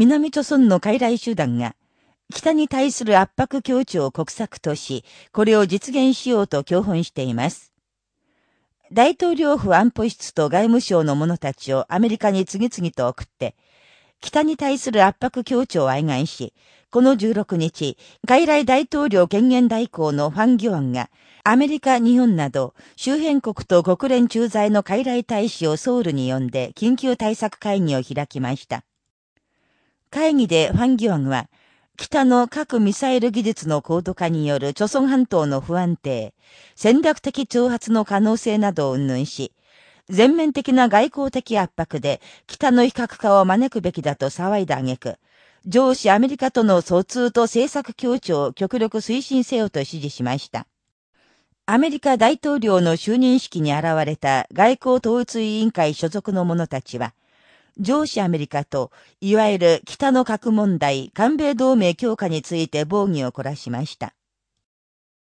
南朝村の傀儡集団が、北に対する圧迫強調を国策とし、これを実現しようと強本しています。大統領府安保室と外務省の者たちをアメリカに次々と送って、北に対する圧迫強調を哀願し、この16日、外来大統領権限代行のファン・ギョアンが、アメリカ、日本など、周辺国と国連駐在の海来大使をソウルに呼んで緊急対策会議を開きました。会議でファン・ギョアンは、北の核ミサイル技術の高度化による朝鮮半島の不安定、戦略的挑発の可能性などを云々し、全面的な外交的圧迫で北の非核化を招くべきだと騒いだ挙句、上司アメリカとの疎通と政策協調を極力推進せよと指示しました。アメリカ大統領の就任式に現れた外交統一委員会所属の者たちは、上司アメリカと、いわゆる北の核問題、韓米同盟強化について防御を凝らしました。